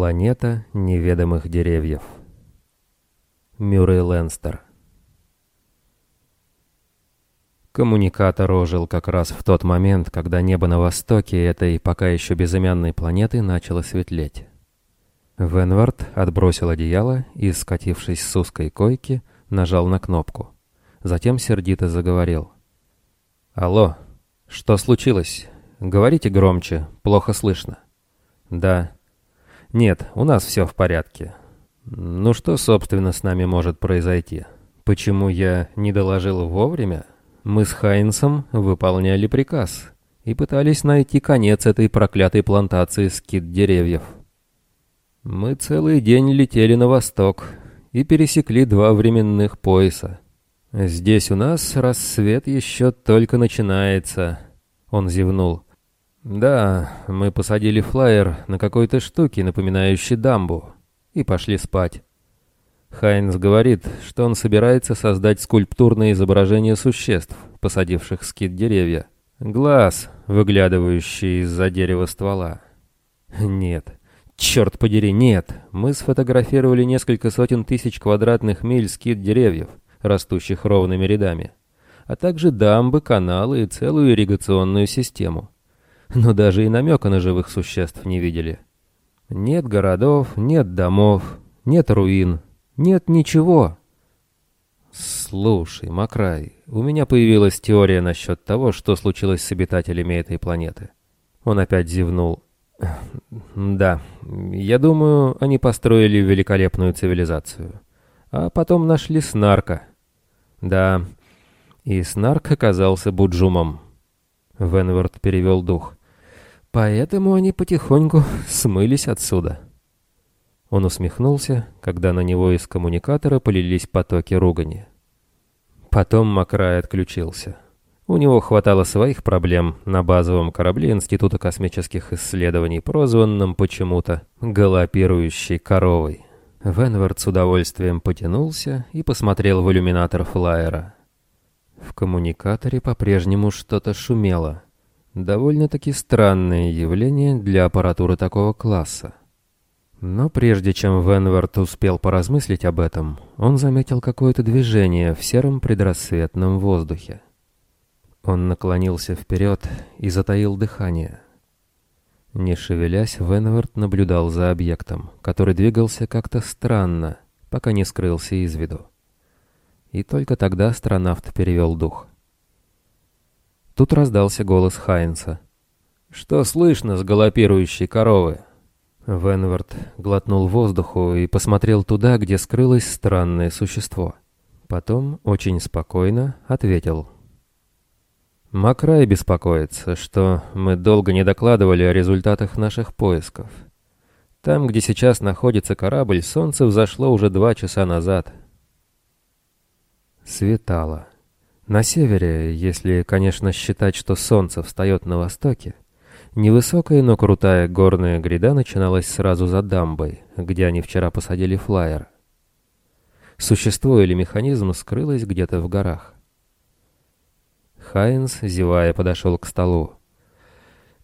Планета неведомых деревьев. Мюррей Ленстер. Коммуникатор ожил как раз в тот момент, когда небо на востоке этой пока еще безымянной планеты начало светлеть. Венвард отбросил одеяло и, скатившись с узкой койки, нажал на кнопку. Затем сердито заговорил. «Алло, что случилось? Говорите громче, плохо слышно». «Да». «Нет, у нас все в порядке». «Ну что, собственно, с нами может произойти? Почему я не доложил вовремя? Мы с Хайнсом выполняли приказ» и пытались найти конец этой проклятой плантации скид деревьев. Мы целый день летели на восток и пересекли два временных пояса. Здесь у нас рассвет еще только начинается. Он зевнул. Да, мы посадили флайер на какой-то штуке, напоминающей дамбу, и пошли спать. Хайнс говорит, что он собирается создать скульптурное изображение существ, посадивших скид деревья. Глаз, выглядывающий из-за дерева ствола. Нет, Черт подери, нет. Мы сфотографировали несколько сотен тысяч квадратных миль скид деревьев, растущих ровными рядами, а также дамбы, каналы и целую ирригационную систему. Но даже и намека на живых существ не видели. Нет городов, нет домов, нет руин, нет ничего. Слушай, Макрай, у меня появилась теория насчет того, что случилось с обитателями этой планеты. Он опять зевнул. Да, я думаю, они построили великолепную цивилизацию. А потом нашли Снарка. Да, и Снарк оказался Буджумом. Венворд перевел дух. Поэтому они потихоньку смылись отсюда. Он усмехнулся, когда на него из коммуникатора полились потоки ругани. Потом Макрай отключился. У него хватало своих проблем на базовом корабле Института космических исследований, прозванном почему-то «галопирующей коровой». Венвард с удовольствием потянулся и посмотрел в иллюминатор флайера. В коммуникаторе по-прежнему что-то шумело. Довольно-таки странное явление для аппаратуры такого класса. Но прежде чем Венвард успел поразмыслить об этом, он заметил какое-то движение в сером предрассветном воздухе. Он наклонился вперед и затаил дыхание. Не шевелясь, Венвард наблюдал за объектом, который двигался как-то странно, пока не скрылся из виду. И только тогда астронавт перевел дух. Тут раздался голос Хайнса. «Что слышно с галопирующей коровы?» Венвард глотнул воздуху и посмотрел туда, где скрылось странное существо. Потом очень спокойно ответил Макрай беспокоится, что мы долго не докладывали о результатах наших поисков. Там, где сейчас находится корабль, солнце взошло уже два часа назад. Светало. На севере, если, конечно, считать, что солнце встает на востоке, невысокая, но крутая горная гряда начиналась сразу за дамбой, где они вчера посадили флайер. Существо или механизм скрылось где-то в горах. Хайнс, зевая, подошел к столу.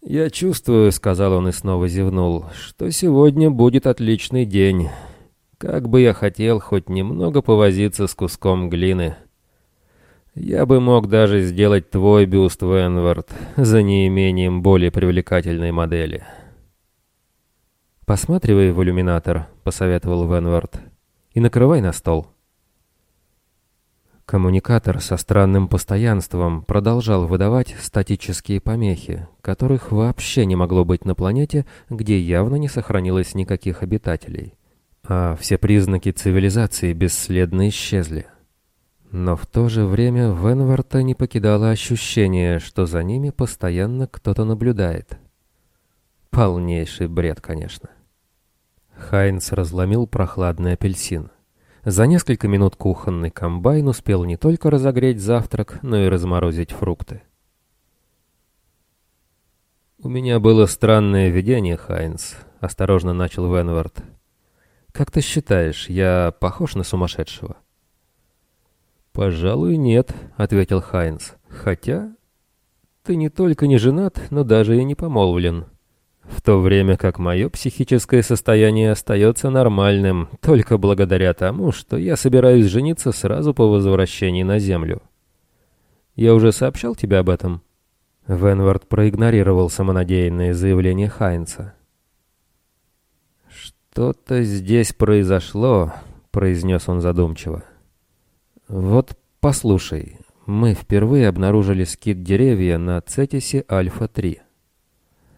«Я чувствую», — сказал он и снова зевнул, — «что сегодня будет отличный день. Как бы я хотел хоть немного повозиться с куском глины. Я бы мог даже сделать твой бюст, Венвард, за неимением более привлекательной модели». «Посматривай в иллюминатор», — посоветовал Венвард, — «и накрывай на стол». Коммуникатор со странным постоянством продолжал выдавать статические помехи, которых вообще не могло быть на планете, где явно не сохранилось никаких обитателей. А все признаки цивилизации бесследно исчезли. Но в то же время Венварта не покидало ощущение, что за ними постоянно кто-то наблюдает. Полнейший бред, конечно. Хайнс разломил прохладный апельсин. За несколько минут кухонный комбайн успел не только разогреть завтрак, но и разморозить фрукты. «У меня было странное видение, Хайнс», — осторожно начал Венвард. «Как ты считаешь, я похож на сумасшедшего?» «Пожалуй, нет», — ответил Хайнс. «Хотя ты не только не женат, но даже и не помолвлен. в то время как мое психическое состояние остается нормальным только благодаря тому, что я собираюсь жениться сразу по возвращении на Землю. Я уже сообщал тебе об этом?» Венвард проигнорировал самонадеянное заявление Хайнца. «Что-то здесь произошло», — произнес он задумчиво. «Вот послушай, мы впервые обнаружили скит-деревья на Цетисе Альфа-3.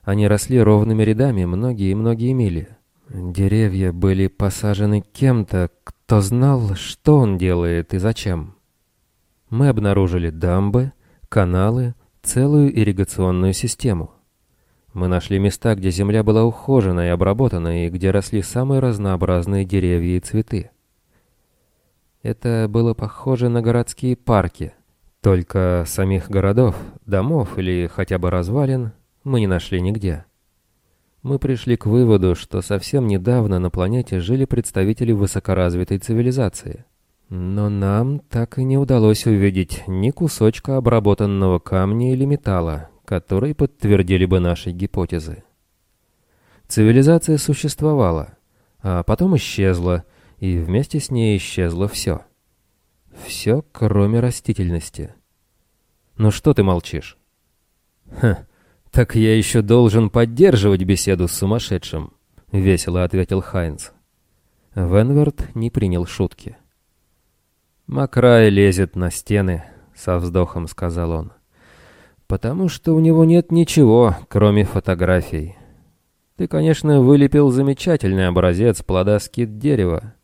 Они росли ровными рядами многие и многие мили. Деревья были посажены кем-то, кто знал, что он делает и зачем. Мы обнаружили дамбы, каналы, целую ирригационную систему. Мы нашли места, где земля была ухожена и обработана, и где росли самые разнообразные деревья и цветы. Это было похоже на городские парки, только самих городов, домов или хотя бы развалин мы не нашли нигде. Мы пришли к выводу, что совсем недавно на планете жили представители высокоразвитой цивилизации. Но нам так и не удалось увидеть ни кусочка обработанного камня или металла, которые подтвердили бы наши гипотезы. Цивилизация существовала, а потом исчезла, и вместе с ней исчезло все. Все, кроме растительности. Ну что ты молчишь? Ха, так я еще должен поддерживать беседу с сумасшедшим, весело ответил Хайнц. Венверт не принял шутки. Макрай лезет на стены, со вздохом сказал он потому что у него нет ничего, кроме фотографий. Ты, конечно, вылепил замечательный образец плода скид дерева,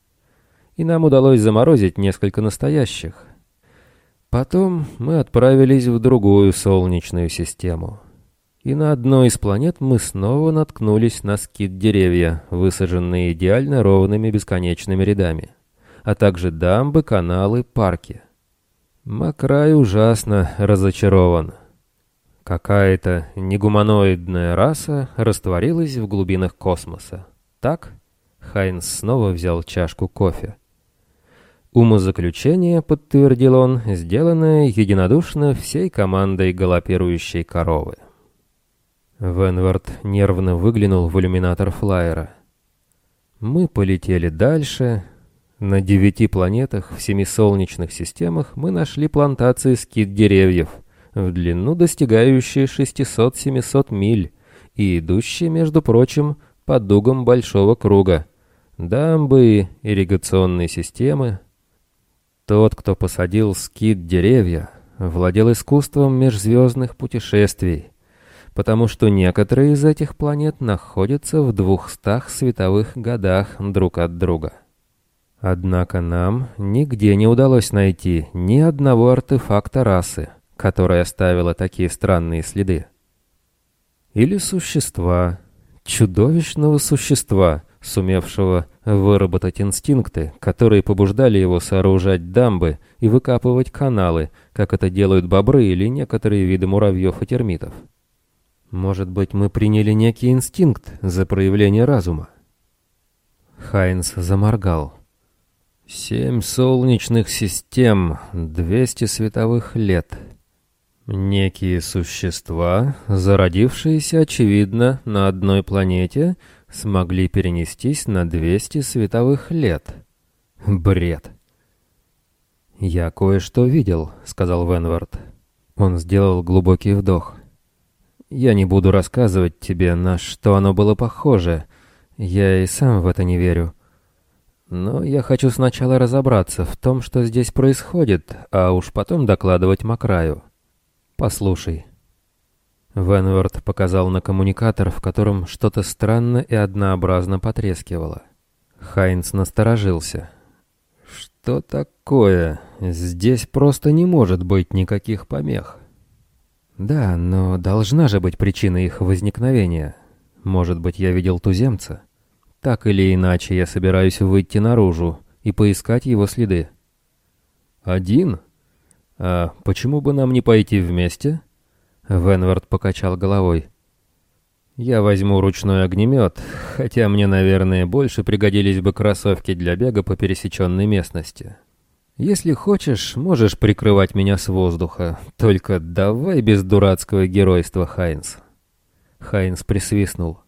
и нам удалось заморозить несколько настоящих. Потом мы отправились в другую солнечную систему. И на одной из планет мы снова наткнулись на скид деревья, высаженные идеально ровными бесконечными рядами, а также дамбы, каналы, парки. Макрай ужасно разочарован. Какая-то негуманоидная раса растворилась в глубинах космоса. Так? Хайнс снова взял чашку кофе. Умозаключение, подтвердил он, сделанное единодушно всей командой галопирующей коровы. Венвард нервно выглянул в иллюминатор флайера. Мы полетели дальше. На девяти планетах в семи солнечных системах мы нашли плантации скит деревьев — в длину достигающие 600-700 миль и идущие, между прочим, по дугам большого круга. Дамбы, ирригационные системы. Тот, кто посадил скит деревья, владел искусством межзвездных путешествий, потому что некоторые из этих планет находятся в двухстах световых годах друг от друга. Однако нам нигде не удалось найти ни одного артефакта расы, которая оставила такие странные следы. Или существа, чудовищного существа, сумевшего выработать инстинкты, которые побуждали его сооружать дамбы и выкапывать каналы, как это делают бобры или некоторые виды муравьев и термитов. Может быть, мы приняли некий инстинкт за проявление разума? Хайнс заморгал. Семь солнечных систем, двести световых лет — Некие существа, зародившиеся, очевидно, на одной планете, смогли перенестись на 200 световых лет. Бред. «Я кое-что видел», — сказал Венвард. Он сделал глубокий вдох. «Я не буду рассказывать тебе, на что оно было похоже. Я и сам в это не верю. Но я хочу сначала разобраться в том, что здесь происходит, а уж потом докладывать Макраю». «Послушай». Венвард показал на коммуникатор, в котором что-то странно и однообразно потрескивало. Хайнц насторожился. «Что такое? Здесь просто не может быть никаких помех». «Да, но должна же быть причина их возникновения. Может быть, я видел туземца? Так или иначе, я собираюсь выйти наружу и поискать его следы». «Один?» «А почему бы нам не пойти вместе?» Венвард покачал головой. «Я возьму ручной огнемет, хотя мне, наверное, больше пригодились бы кроссовки для бега по пересеченной местности. Если хочешь, можешь прикрывать меня с воздуха, только давай без дурацкого геройства, Хайнс». Хайнс присвистнул.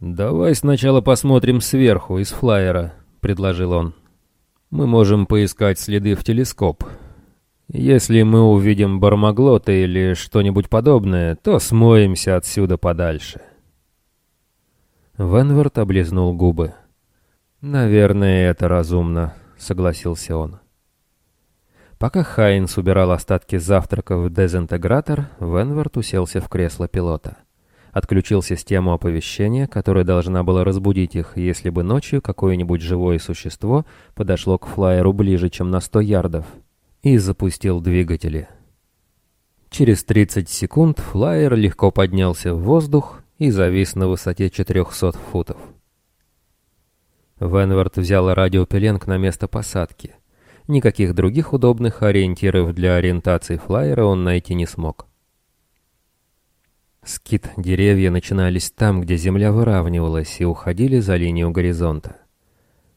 «Давай сначала посмотрим сверху, из флайера», — предложил он. «Мы можем поискать следы в телескоп. Если мы увидим бармаглота или что-нибудь подобное, то смоемся отсюда подальше». Венвард облизнул губы. «Наверное, это разумно», — согласился он. Пока Хайнс убирал остатки завтрака в дезинтегратор, Венвард уселся в кресло пилота. Отключил систему оповещения, которая должна была разбудить их, если бы ночью какое-нибудь живое существо подошло к флайеру ближе, чем на 100 ярдов, и запустил двигатели. Через 30 секунд флайер легко поднялся в воздух и завис на высоте 400 футов. Венвард взял радиопеленг на место посадки. Никаких других удобных ориентиров для ориентации флайера он найти не смог. Скит деревья начинались там, где земля выравнивалась, и уходили за линию горизонта.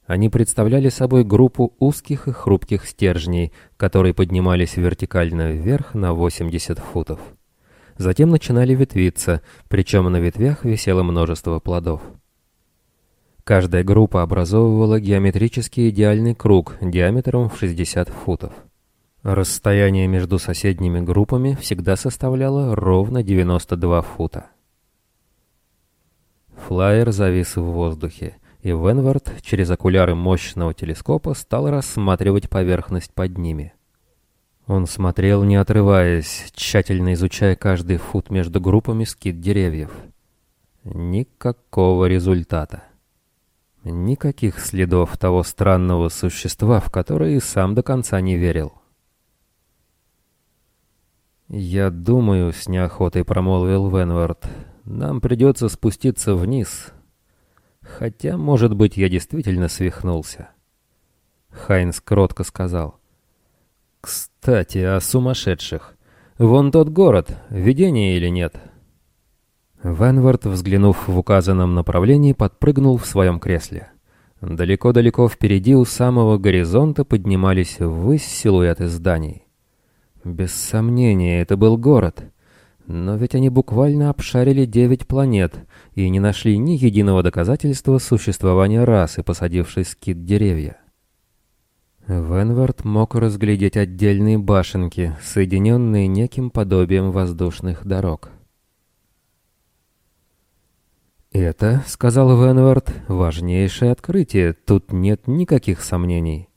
Они представляли собой группу узких и хрупких стержней, которые поднимались вертикально вверх на 80 футов. Затем начинали ветвиться, причем на ветвях висело множество плодов. Каждая группа образовывала геометрически идеальный круг диаметром в 60 футов. Расстояние между соседними группами всегда составляло ровно 92 фута. Флайер завис в воздухе, и Венвард через окуляры мощного телескопа стал рассматривать поверхность под ними. Он смотрел, не отрываясь, тщательно изучая каждый фут между группами скид деревьев. Никакого результата. Никаких следов того странного существа, в которое и сам до конца не верил. «Я думаю», — с неохотой промолвил Венвард, — «нам придется спуститься вниз. Хотя, может быть, я действительно свихнулся». Хайнс кротко сказал. «Кстати, о сумасшедших. Вон тот город, видение или нет?» Венвард, взглянув в указанном направлении, подпрыгнул в своем кресле. Далеко-далеко впереди у самого горизонта поднимались ввысь силуэты зданий. Без сомнения, это был город. Но ведь они буквально обшарили девять планет и не нашли ни единого доказательства существования расы, посадившей скит деревья. Венвард мог разглядеть отдельные башенки, соединенные неким подобием воздушных дорог. «Это, — сказал Венвард, — важнейшее открытие, тут нет никаких сомнений».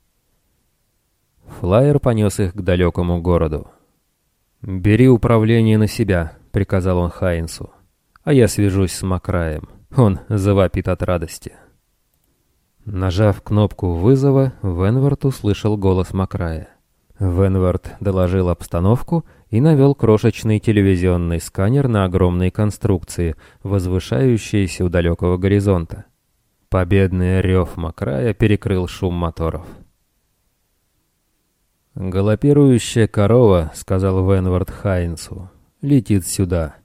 Флайер понес их к далекому городу. «Бери управление на себя», — приказал он Хайнсу. «А я свяжусь с Макраем. Он завопит от радости». Нажав кнопку вызова, Венвард услышал голос Макрая. Венвард доложил обстановку и навел крошечный телевизионный сканер на огромные конструкции, возвышающиеся у далекого горизонта. Победный рев Макрая перекрыл шум моторов. «Галопирующая корова», — сказал Венвард Хайнсу, — «летит сюда».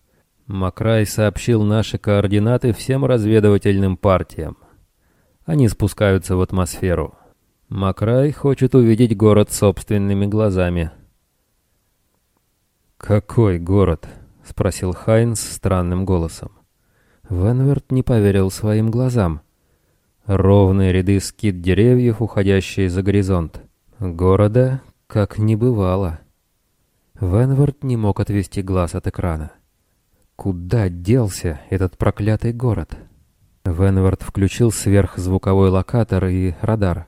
Макрай сообщил наши координаты всем разведывательным партиям. Они спускаются в атмосферу. Макрай хочет увидеть город собственными глазами. «Какой город?» — спросил Хайнс странным голосом. Венверт не поверил своим глазам. Ровные ряды скид деревьев, уходящие за горизонт. Города, как не бывало. Венвард не мог отвести глаз от экрана. Куда делся этот проклятый город? Венвард включил сверхзвуковой локатор и радар.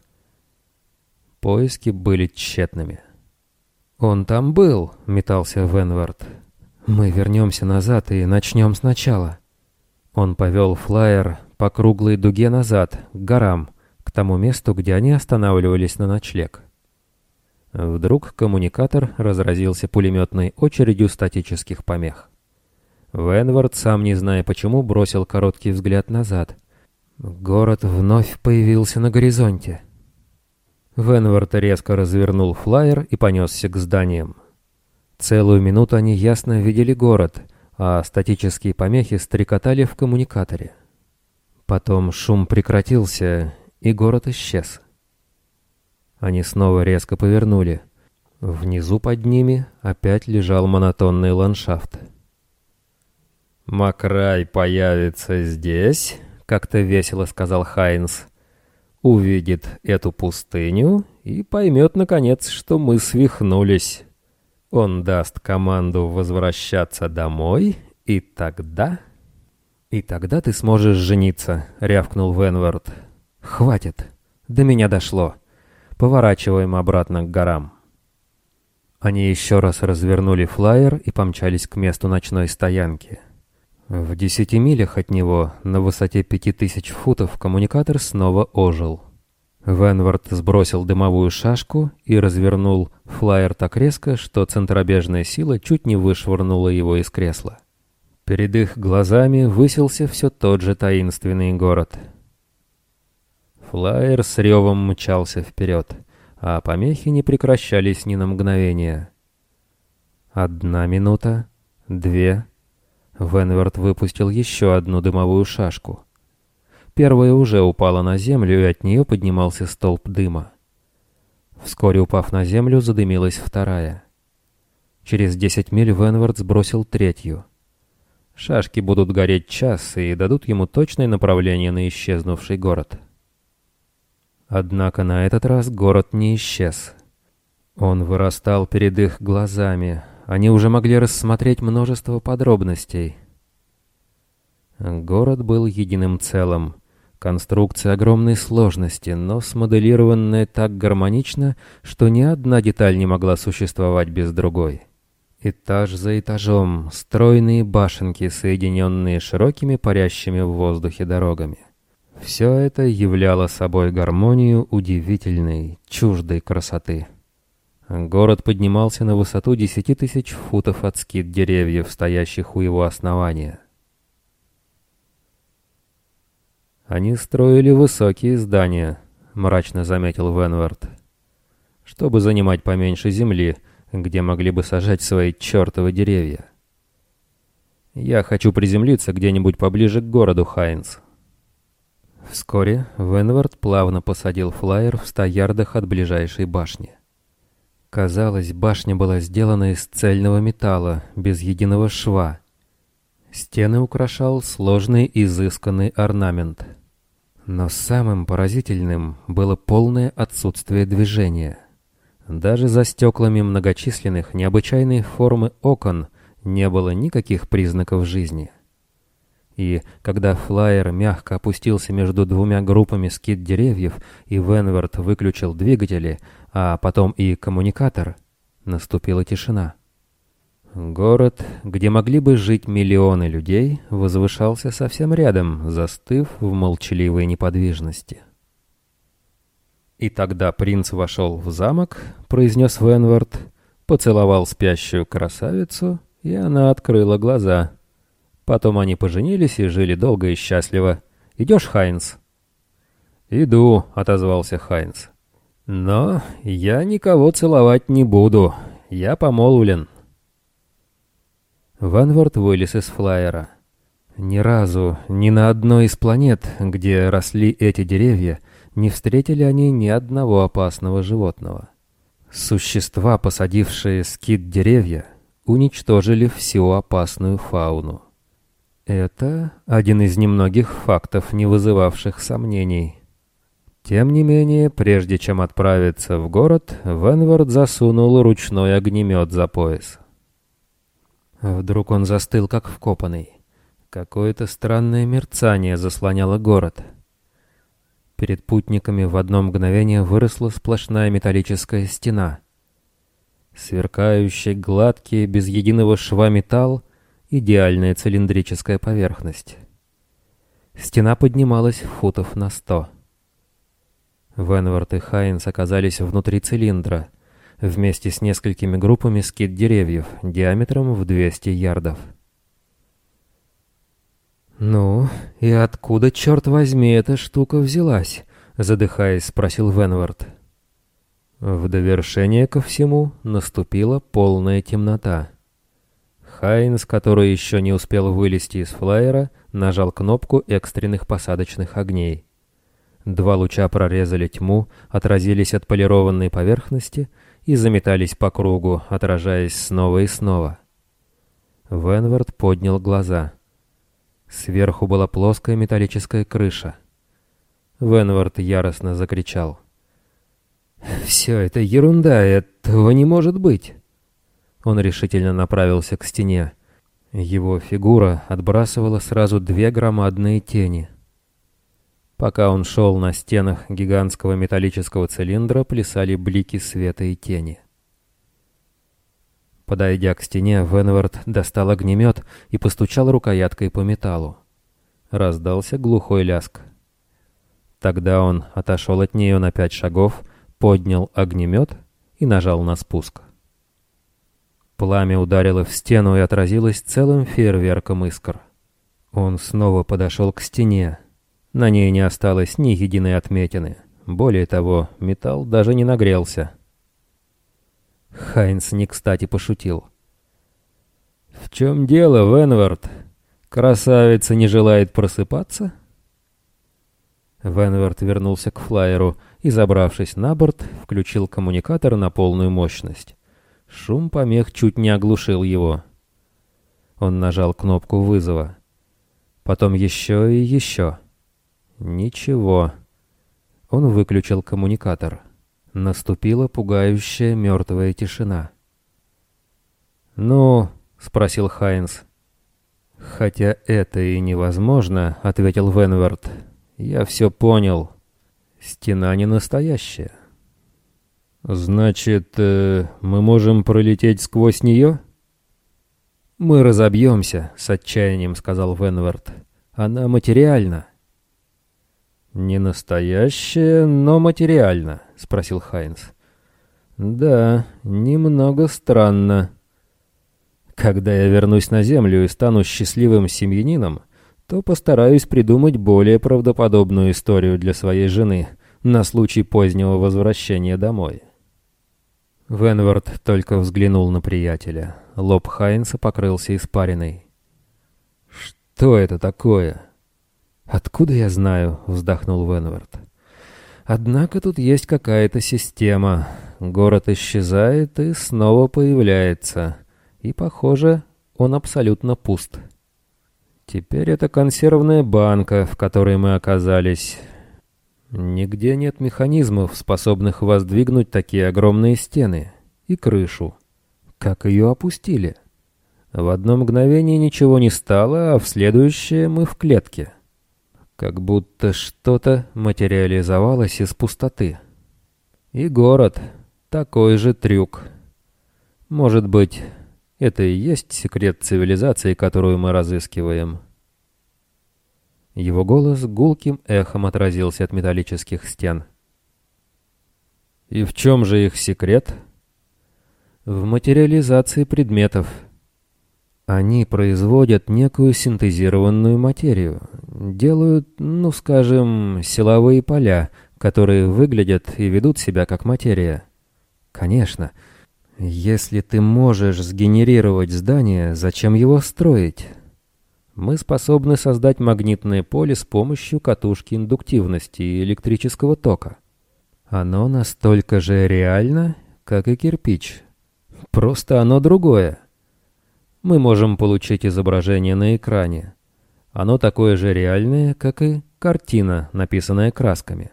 Поиски были тщетными. «Он там был», — метался Венвард. «Мы вернемся назад и начнем сначала». Он повел флайер по круглой дуге назад, к горам, к тому месту, где они останавливались на ночлег. Вдруг коммуникатор разразился пулеметной очередью статических помех. Венвард, сам не зная почему, бросил короткий взгляд назад. Город вновь появился на горизонте. Венвард резко развернул флайер и понесся к зданиям. Целую минуту они ясно видели город, а статические помехи стрекотали в коммуникаторе. Потом шум прекратился, и город исчез. Они снова резко повернули. Внизу под ними опять лежал монотонный ландшафт. «Макрай появится здесь?» — как-то весело сказал Хайнс. «Увидит эту пустыню и поймет, наконец, что мы свихнулись. Он даст команду возвращаться домой, и тогда...» «И тогда ты сможешь жениться», — рявкнул Венвард. «Хватит. До меня дошло. Поворачиваем обратно к горам». Они еще раз развернули флайер и помчались к месту ночной стоянки. В десяти милях от него, на высоте пяти тысяч футов, коммуникатор снова ожил. Венвард сбросил дымовую шашку и развернул флайер так резко, что центробежная сила чуть не вышвырнула его из кресла. Перед их глазами высился все тот же таинственный город. Флайер с ревом мчался вперед, а помехи не прекращались ни на мгновение. Одна минута, две. Венверт выпустил еще одну дымовую шашку. Первая уже упала на землю, и от нее поднимался столб дыма. Вскоре, упав на землю, задымилась вторая. Через десять миль Венвард сбросил третью — Шашки будут гореть час и дадут ему точное направление на исчезнувший город. Однако на этот раз город не исчез. Он вырастал перед их глазами. Они уже могли рассмотреть множество подробностей. Город был единым целым. Конструкция огромной сложности, но смоделированная так гармонично, что ни одна деталь не могла существовать без другой. Этаж за этажом, стройные башенки, соединенные широкими парящими в воздухе дорогами. Все это являло собой гармонию удивительной, чуждой красоты. Город поднимался на высоту десяти тысяч футов от скид деревьев, стоящих у его основания. «Они строили высокие здания», — мрачно заметил Венвард. «Чтобы занимать поменьше земли», — где могли бы сажать свои чертовы деревья. Я хочу приземлиться где-нибудь поближе к городу Хайнс. Вскоре Венвард плавно посадил флайер в ста ярдах от ближайшей башни. Казалось, башня была сделана из цельного металла, без единого шва. Стены украшал сложный изысканный орнамент. Но самым поразительным было полное отсутствие движения — даже за стеклами многочисленных необычайной формы окон не было никаких признаков жизни. И когда флайер мягко опустился между двумя группами скид деревьев, и Венверт выключил двигатели, а потом и коммуникатор, наступила тишина. Город, где могли бы жить миллионы людей, возвышался совсем рядом, застыв в молчаливой неподвижности. И тогда принц вошел в замок, произнес Венвард, поцеловал спящую красавицу, и она открыла глаза. Потом они поженились и жили долго и счастливо. «Идешь, Хайнс?» «Иду», — отозвался Хайнс. «Но я никого целовать не буду. Я помолвлен». Ванвард вылез из флайера. Ни разу, ни на одной из планет, где росли эти деревья, не встретили они ни одного опасного животного. Существа, посадившие скид деревья, уничтожили всю опасную фауну. Это один из немногих фактов, не вызывавших сомнений. Тем не менее, прежде чем отправиться в город, Венвард засунул ручной огнемет за пояс. Вдруг он застыл, как вкопанный. Какое-то странное мерцание заслоняло город — Перед путниками в одно мгновение выросла сплошная металлическая стена. Сверкающий, гладкий, без единого шва металл, идеальная цилиндрическая поверхность. Стена поднималась футов на сто. Венвард и Хайнс оказались внутри цилиндра, вместе с несколькими группами скид деревьев диаметром в 200 ярдов. «Ну, и откуда, черт возьми, эта штука взялась?» — задыхаясь, спросил Венвард. В довершение ко всему наступила полная темнота. Хайнс, который еще не успел вылезти из флайера, нажал кнопку экстренных посадочных огней. Два луча прорезали тьму, отразились от полированной поверхности и заметались по кругу, отражаясь снова и снова. Венвард поднял глаза — Сверху была плоская металлическая крыша. Венвард яростно закричал. «Все это ерунда, этого не может быть!» Он решительно направился к стене. Его фигура отбрасывала сразу две громадные тени. Пока он шел на стенах гигантского металлического цилиндра, плясали блики света и тени. Подойдя к стене, Венвард достал огнемет и постучал рукояткой по металлу. Раздался глухой ляск. Тогда он отошел от нее на пять шагов, поднял огнемет и нажал на спуск. Пламя ударило в стену и отразилось целым фейерверком искр. Он снова подошел к стене. На ней не осталось ни единой отметины. Более того, металл даже не нагрелся. Хайнс не кстати пошутил. «В чем дело, Венвард? Красавица не желает просыпаться?» Венвард вернулся к флайеру и, забравшись на борт, включил коммуникатор на полную мощность. Шум помех чуть не оглушил его. Он нажал кнопку вызова. Потом еще и еще. Ничего. Он выключил коммуникатор. Наступила пугающая мертвая тишина. «Ну?» — спросил Хайнс. «Хотя это и невозможно», — ответил Венвард. Я все понял. Стена не настоящая. Значит, э, мы можем пролететь сквозь нее? Мы разобьемся, с отчаянием сказал Венвард. Она материальна. Не настоящая, но материальна, спросил Хайнс. Да, немного странно. Когда я вернусь на Землю и стану счастливым семьянином, то постараюсь придумать более правдоподобную историю для своей жены на случай позднего возвращения домой. Венвард только взглянул на приятеля. Лоб Хайнса покрылся испариной. «Что это такое?» «Откуда я знаю?» — вздохнул Венвард. «Однако тут есть какая-то система. Город исчезает и снова появляется. И, похоже, он абсолютно пуст». Теперь это консервная банка, в которой мы оказались. Нигде нет механизмов, способных воздвигнуть такие огромные стены и крышу. Как ее опустили? В одно мгновение ничего не стало, а в следующее мы в клетке. Как будто что-то материализовалось из пустоты. И город. Такой же трюк. Может быть, это и есть секрет цивилизации, которую мы разыскиваем. Его голос гулким эхом отразился от металлических стен. И в чем же их секрет? В материализации предметов. Они производят некую синтезированную материю, делают, ну скажем, силовые поля, которые выглядят и ведут себя как материя. Конечно, если ты можешь сгенерировать здание, зачем его строить? Мы способны создать магнитное поле с помощью катушки индуктивности и электрического тока. Оно настолько же реально, как и кирпич. Просто оно другое. Мы можем получить изображение на экране. Оно такое же реальное, как и картина, написанная красками.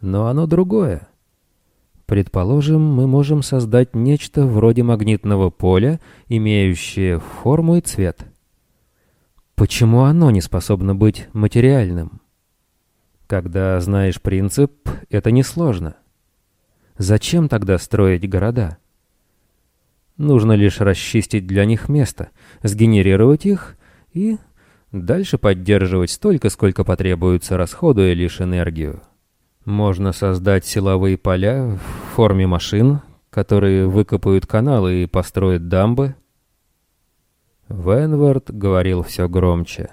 Но оно другое. Предположим, мы можем создать нечто вроде магнитного поля, имеющее форму и цвет. Почему оно не способно быть материальным? Когда знаешь принцип, это несложно. Зачем тогда строить города? Нужно лишь расчистить для них место, сгенерировать их и дальше поддерживать столько, сколько потребуется, расходуя лишь энергию. Можно создать силовые поля в форме машин, которые выкопают каналы и построят дамбы. Венвард говорил все громче.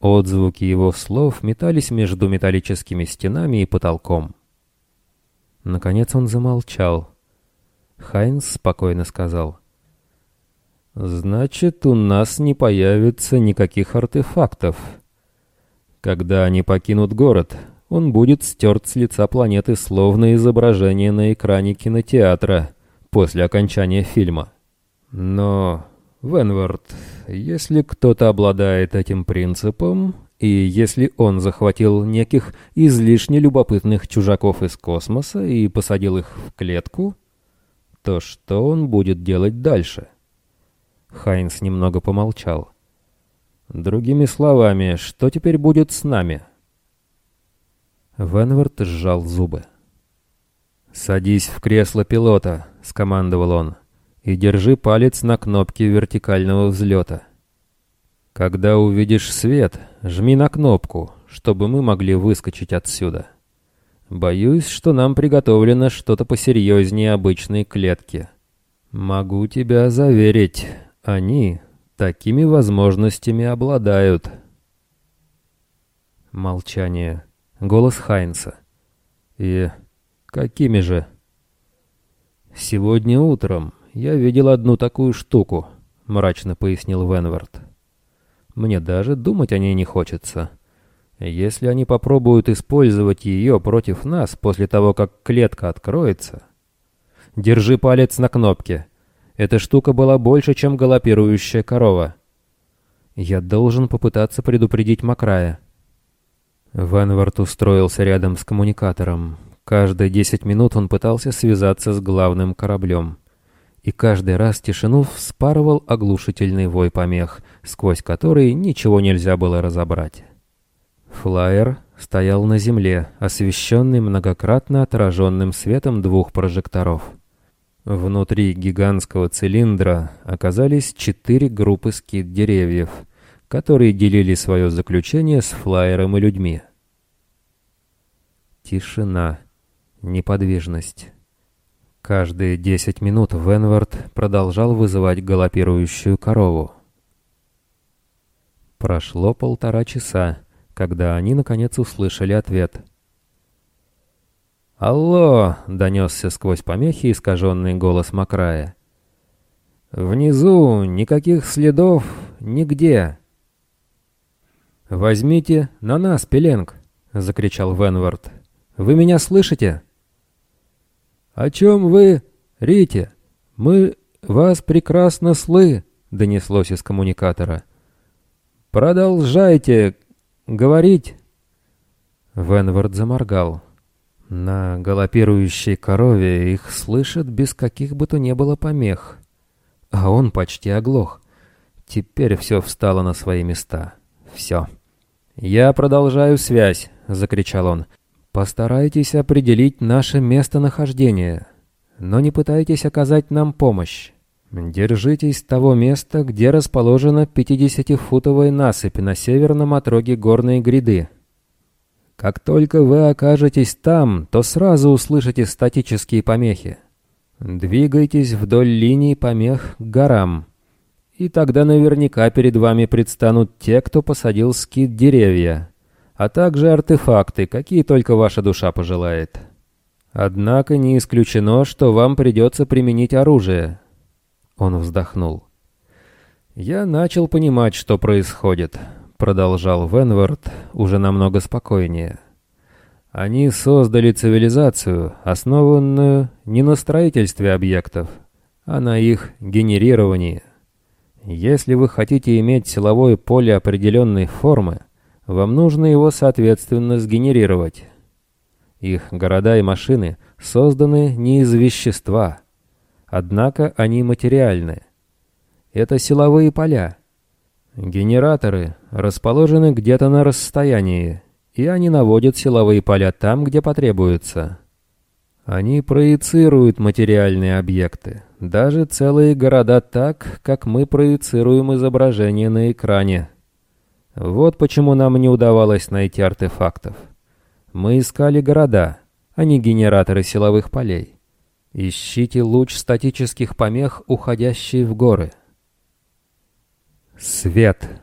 Отзвуки его слов метались между металлическими стенами и потолком. Наконец он замолчал. Хайнс спокойно сказал. «Значит, у нас не появится никаких артефактов. Когда они покинут город, он будет стерт с лица планеты словно изображение на экране кинотеатра после окончания фильма. Но Венвард, если кто-то обладает этим принципом, и если он захватил неких излишне любопытных чужаков из космоса и посадил их в клетку, то что он будет делать дальше? Хайнс немного помолчал. Другими словами, что теперь будет с нами? Венвард сжал зубы. «Садись в кресло пилота», — скомандовал он, — «и держи палец на кнопке вертикального взлета». Когда увидишь свет, жми на кнопку, чтобы мы могли выскочить отсюда. Боюсь, что нам приготовлено что-то посерьезнее обычной клетки. Могу тебя заверить, они такими возможностями обладают. Молчание. Голос Хайнса. И какими же? Сегодня утром я видел одну такую штуку, мрачно пояснил Венвард. Мне даже думать о ней не хочется. Если они попробуют использовать ее против нас после того, как клетка откроется... Держи палец на кнопке. Эта штука была больше, чем галопирующая корова. Я должен попытаться предупредить Макрая. Ванвард устроился рядом с коммуникатором. Каждые десять минут он пытался связаться с главным кораблем и каждый раз тишину вспарывал оглушительный вой помех, сквозь который ничего нельзя было разобрать. Флайер стоял на земле, освещенный многократно отраженным светом двух прожекторов. Внутри гигантского цилиндра оказались четыре группы скид-деревьев, которые делили свое заключение с флайером и людьми. Тишина, неподвижность. Каждые десять минут Венвард продолжал вызывать галопирующую корову. Прошло полтора часа, когда они наконец услышали ответ. «Алло!» — донесся сквозь помехи искаженный голос Макрая. «Внизу никаких следов нигде!» «Возьмите на нас, Пеленг!» — закричал Венвард. «Вы меня слышите?» «О чем вы, Рите? Мы вас прекрасно слы!» — донеслось из коммуникатора. «Продолжайте говорить!» Венвард заморгал. На галопирующей корове их слышат без каких бы то ни было помех. А он почти оглох. Теперь все встало на свои места. Все. «Я продолжаю связь!» — закричал он. Постарайтесь определить наше местонахождение, но не пытайтесь оказать нам помощь. Держитесь того места, где расположена 50-футовая насыпь на северном отроге горной гряды. Как только вы окажетесь там, то сразу услышите статические помехи. Двигайтесь вдоль линий помех к горам. И тогда наверняка перед вами предстанут те, кто посадил скид деревья а также артефакты, какие только ваша душа пожелает. Однако не исключено, что вам придется применить оружие. Он вздохнул. «Я начал понимать, что происходит», — продолжал Венвард уже намного спокойнее. «Они создали цивилизацию, основанную не на строительстве объектов, а на их генерировании. Если вы хотите иметь силовое поле определенной формы, вам нужно его, соответственно, сгенерировать. Их города и машины созданы не из вещества, однако они материальны. Это силовые поля. Генераторы расположены где-то на расстоянии, и они наводят силовые поля там, где потребуется. Они проецируют материальные объекты, даже целые города так, как мы проецируем изображение на экране. Вот почему нам не удавалось найти артефактов. Мы искали города, а не генераторы силовых полей. Ищите луч статических помех, уходящий в горы. Свет.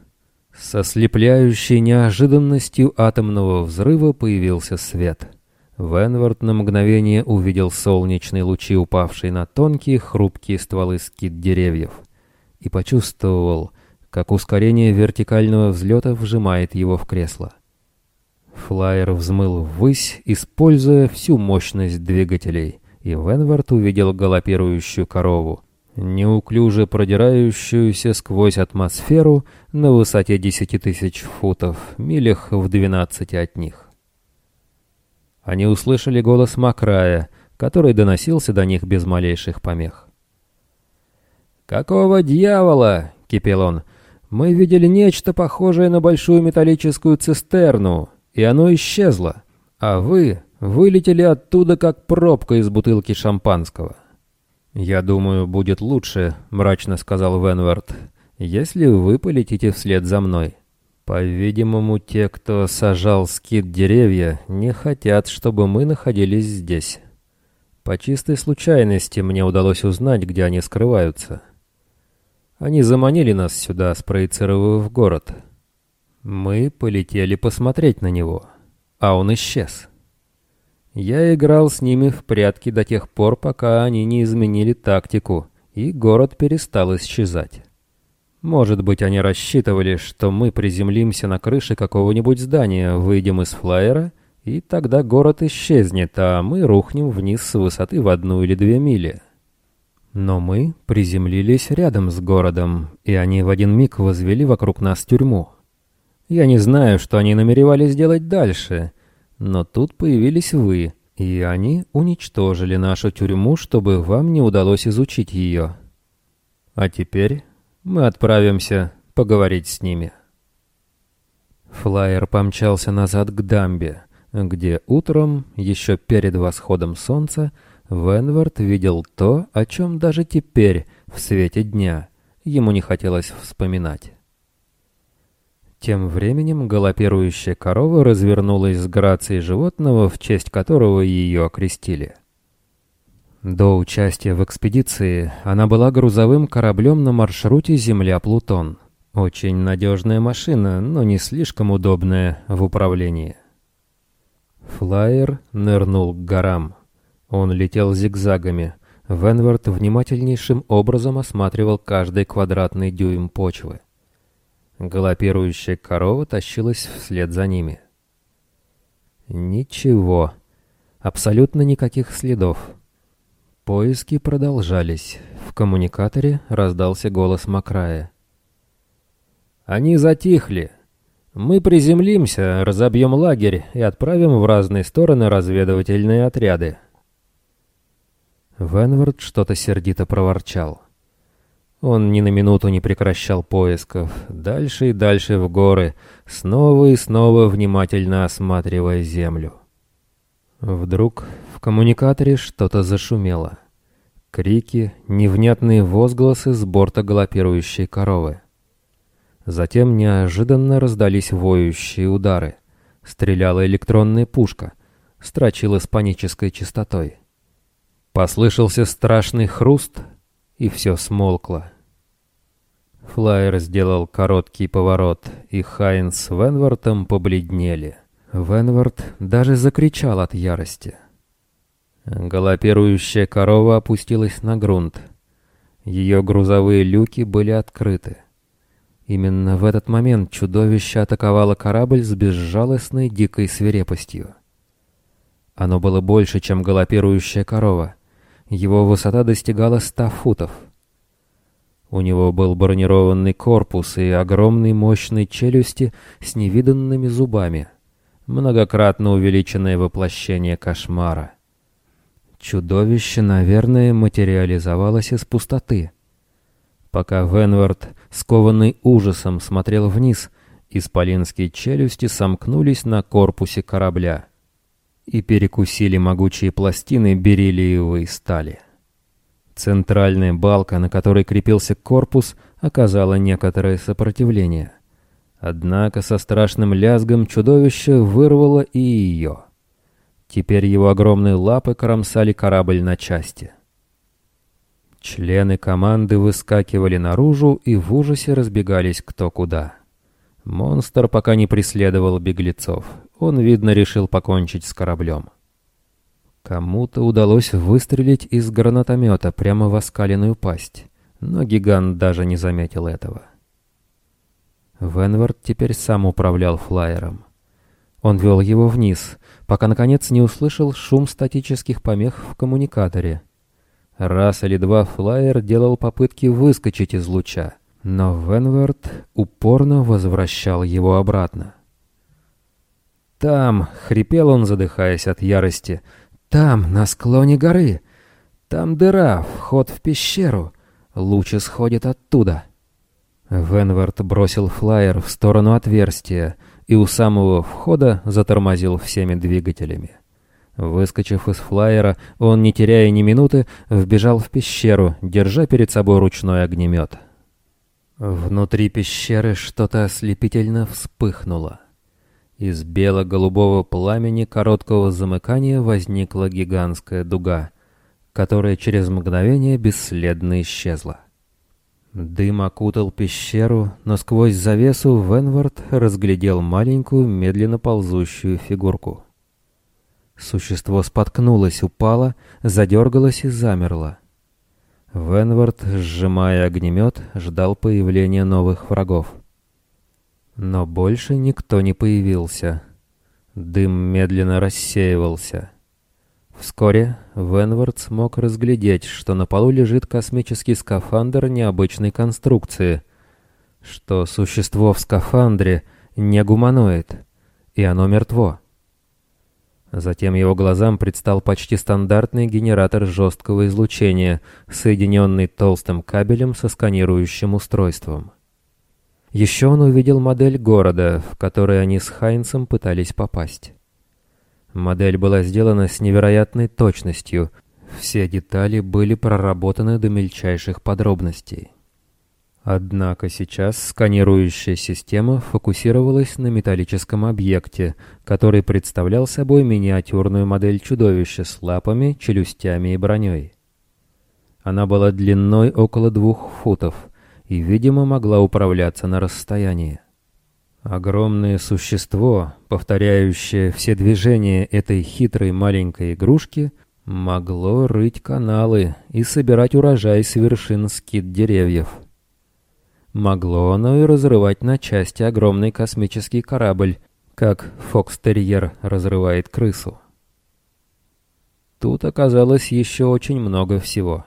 Со слепляющей неожиданностью атомного взрыва появился свет. Венвард на мгновение увидел солнечные лучи, упавшие на тонкие хрупкие стволы скид деревьев, и почувствовал, как ускорение вертикального взлета вжимает его в кресло. Флайер взмыл ввысь, используя всю мощность двигателей, и Венвард увидел галопирующую корову, неуклюже продирающуюся сквозь атмосферу на высоте десяти тысяч футов, милях в двенадцати от них. Они услышали голос Макрая, который доносился до них без малейших помех. «Какого дьявола?» — кипел он. «Мы видели нечто похожее на большую металлическую цистерну, и оно исчезло, а вы вылетели оттуда, как пробка из бутылки шампанского». «Я думаю, будет лучше», — мрачно сказал Венвард, — «если вы полетите вслед за мной». По-видимому, те, кто сажал скид деревья, не хотят, чтобы мы находились здесь. По чистой случайности мне удалось узнать, где они скрываются. Они заманили нас сюда, спроецировав город. Мы полетели посмотреть на него, а он исчез. Я играл с ними в прятки до тех пор, пока они не изменили тактику, и город перестал исчезать. Может быть, они рассчитывали, что мы приземлимся на крыше какого-нибудь здания, выйдем из флайера, и тогда город исчезнет, а мы рухнем вниз с высоты в одну или две мили. Но мы приземлились рядом с городом, и они в один миг возвели вокруг нас тюрьму. Я не знаю, что они намеревались делать дальше, но тут появились вы, и они уничтожили нашу тюрьму, чтобы вам не удалось изучить ее. А теперь мы отправимся поговорить с ними. Флайер помчался назад к дамбе, где утром, еще перед восходом солнца, Венвард видел то, о чем даже теперь, в свете дня, ему не хотелось вспоминать. Тем временем галопирующая корова развернулась с грацией животного, в честь которого ее окрестили. До участия в экспедиции она была грузовым кораблем на маршруте Земля-Плутон. Очень надежная машина, но не слишком удобная в управлении. Флайер нырнул к горам. Он летел зигзагами. Венвард внимательнейшим образом осматривал каждый квадратный дюйм почвы. Галопирующая корова тащилась вслед за ними. Ничего. Абсолютно никаких следов. Поиски продолжались. В коммуникаторе раздался голос Макрая. «Они затихли. Мы приземлимся, разобьем лагерь и отправим в разные стороны разведывательные отряды». Венвард что-то сердито проворчал. Он ни на минуту не прекращал поисков, дальше и дальше в горы, снова и снова внимательно осматривая землю. Вдруг в коммуникаторе что-то зашумело. Крики, невнятные возгласы с борта галопирующей коровы. Затем неожиданно раздались воющие удары. Стреляла электронная пушка, строчила с панической частотой. Послышался страшный хруст, и все смолкло. Флайер сделал короткий поворот, и Хайнс с Венвартом побледнели. Венвард даже закричал от ярости. Галопирующая корова опустилась на грунт. Ее грузовые люки были открыты. Именно в этот момент чудовище атаковало корабль с безжалостной дикой свирепостью. Оно было больше, чем галопирующая корова — его высота достигала ста футов. У него был бронированный корпус и огромные мощные челюсти с невиданными зубами, многократно увеличенное воплощение кошмара. Чудовище, наверное, материализовалось из пустоты. Пока Венвард, скованный ужасом, смотрел вниз, исполинские челюсти сомкнулись на корпусе корабля — и перекусили могучие пластины бериллиевой стали. Центральная балка, на которой крепился корпус, оказала некоторое сопротивление. Однако со страшным лязгом чудовище вырвало и ее. Теперь его огромные лапы кромсали корабль на части. Члены команды выскакивали наружу и в ужасе разбегались кто куда. Монстр пока не преследовал беглецов. Он, видно, решил покончить с кораблем. Кому-то удалось выстрелить из гранатомета прямо в оскаленную пасть, но гигант даже не заметил этого. Венвард теперь сам управлял флайером. Он вел его вниз, пока наконец не услышал шум статических помех в коммуникаторе. Раз или два флайер делал попытки выскочить из луча, но Венвард упорно возвращал его обратно. «Там!» — хрипел он, задыхаясь от ярости. «Там, на склоне горы! Там дыра, вход в пещеру. Луч исходит оттуда!» Венвард бросил флайер в сторону отверстия и у самого входа затормозил всеми двигателями. Выскочив из флайера, он, не теряя ни минуты, вбежал в пещеру, держа перед собой ручной огнемет. Внутри пещеры что-то ослепительно вспыхнуло. Из бело-голубого пламени короткого замыкания возникла гигантская дуга, которая через мгновение бесследно исчезла. Дым окутал пещеру, но сквозь завесу Венвард разглядел маленькую, медленно ползущую фигурку. Существо споткнулось, упало, задергалось и замерло. Венвард, сжимая огнемет, ждал появления новых врагов. Но больше никто не появился. Дым медленно рассеивался. Вскоре Венвард смог разглядеть, что на полу лежит космический скафандр необычной конструкции, что существо в скафандре не гуманоид, и оно мертво. Затем его глазам предстал почти стандартный генератор жесткого излучения, соединенный толстым кабелем со сканирующим устройством. Еще он увидел модель города, в который они с Хайнцем пытались попасть. Модель была сделана с невероятной точностью. Все детали были проработаны до мельчайших подробностей. Однако сейчас сканирующая система фокусировалась на металлическом объекте, который представлял собой миниатюрную модель чудовища с лапами, челюстями и броней. Она была длиной около двух футов и, видимо, могла управляться на расстоянии. Огромное существо, повторяющее все движения этой хитрой маленькой игрушки, могло рыть каналы и собирать урожай с вершин скид деревьев. Могло оно и разрывать на части огромный космический корабль, как фокстерьер разрывает крысу. Тут оказалось еще очень много всего.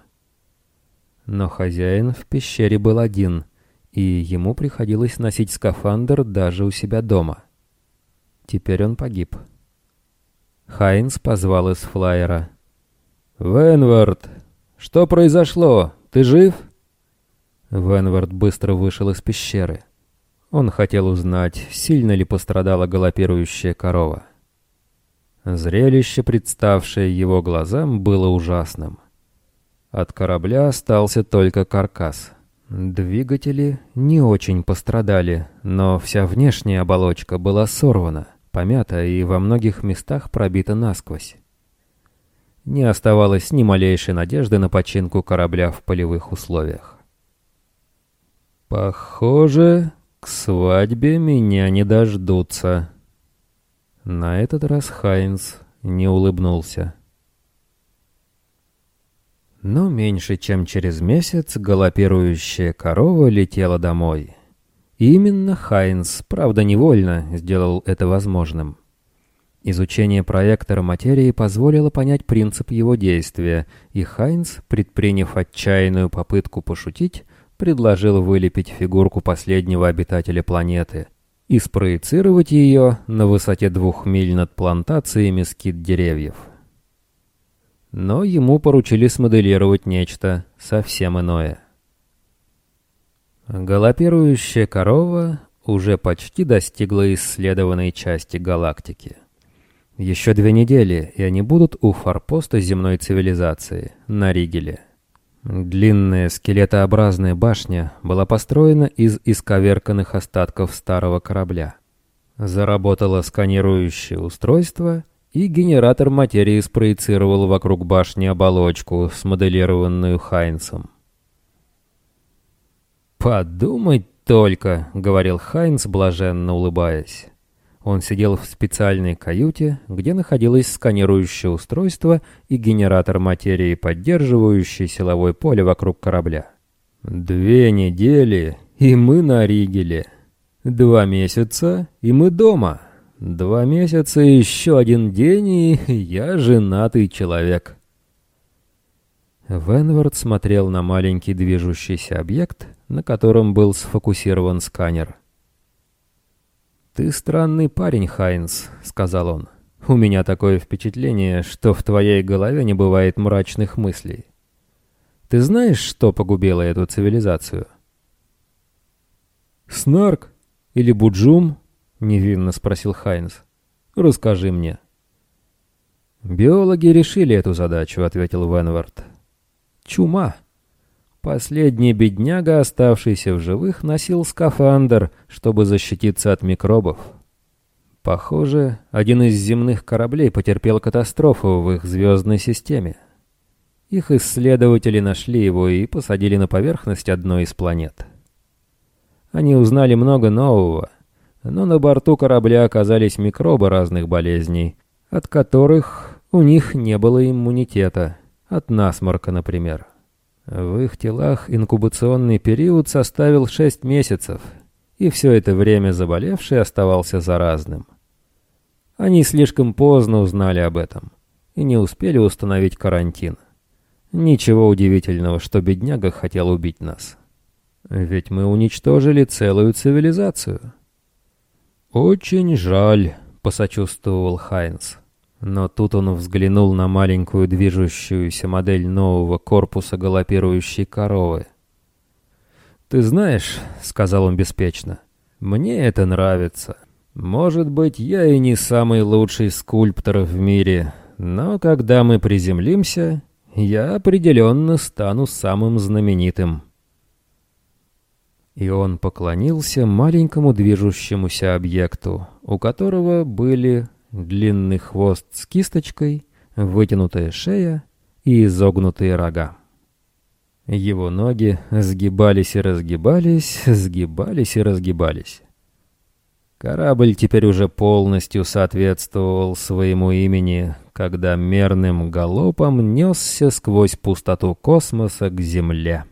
Но хозяин в пещере был один — и ему приходилось носить скафандр даже у себя дома. Теперь он погиб. Хайнс позвал из флайера. «Венвард, что произошло? Ты жив?» Венвард быстро вышел из пещеры. Он хотел узнать, сильно ли пострадала галопирующая корова. Зрелище, представшее его глазам, было ужасным. От корабля остался только каркас — Двигатели не очень пострадали, но вся внешняя оболочка была сорвана, помята и во многих местах пробита насквозь. Не оставалось ни малейшей надежды на починку корабля в полевых условиях. «Похоже, к свадьбе меня не дождутся». На этот раз Хайнс не улыбнулся. Но меньше чем через месяц галопирующая корова летела домой. именно Хайнс, правда невольно, сделал это возможным. Изучение проектора материи позволило понять принцип его действия, и Хайнс, предприняв отчаянную попытку пошутить, предложил вылепить фигурку последнего обитателя планеты и спроецировать ее на высоте двух миль над плантациями скид деревьев но ему поручили смоделировать нечто совсем иное. Галопирующая корова уже почти достигла исследованной части галактики. Еще две недели, и они будут у форпоста земной цивилизации, на Ригеле. Длинная скелетообразная башня была построена из исковерканных остатков старого корабля. Заработало сканирующее устройство — и генератор материи спроецировал вокруг башни оболочку, смоделированную Хайнсом. «Подумать только», — говорил Хайнс, блаженно улыбаясь. Он сидел в специальной каюте, где находилось сканирующее устройство и генератор материи, поддерживающий силовое поле вокруг корабля. «Две недели, и мы на Ригеле. Два месяца, и мы дома». Два месяца и еще один день, и я женатый человек. Венвард смотрел на маленький движущийся объект, на котором был сфокусирован сканер. «Ты странный парень, Хайнс», — сказал он. «У меня такое впечатление, что в твоей голове не бывает мрачных мыслей. Ты знаешь, что погубило эту цивилизацию?» «Снарк или Буджум?» — невинно спросил Хайнс. «Расскажи мне». «Биологи решили эту задачу», — ответил Венвард. «Чума». Последний бедняга, оставшийся в живых, носил скафандр, чтобы защититься от микробов. Похоже, один из земных кораблей потерпел катастрофу в их звездной системе. Их исследователи нашли его и посадили на поверхность одной из планет. Они узнали много нового, но на борту корабля оказались микробы разных болезней, от которых у них не было иммунитета, от насморка, например. В их телах инкубационный период составил 6 месяцев, и все это время заболевший оставался заразным. Они слишком поздно узнали об этом и не успели установить карантин. Ничего удивительного, что бедняга хотел убить нас. Ведь мы уничтожили целую цивилизацию. «Очень жаль», — посочувствовал Хайнс. Но тут он взглянул на маленькую движущуюся модель нового корпуса галопирующей коровы. «Ты знаешь», — сказал он беспечно, — «мне это нравится. Может быть, я и не самый лучший скульптор в мире, но когда мы приземлимся, я определенно стану самым знаменитым». И он поклонился маленькому движущемуся объекту, у которого были длинный хвост с кисточкой, вытянутая шея и изогнутые рога. Его ноги сгибались и разгибались, сгибались и разгибались. Корабль теперь уже полностью соответствовал своему имени, когда мерным галопом несся сквозь пустоту космоса к Земле.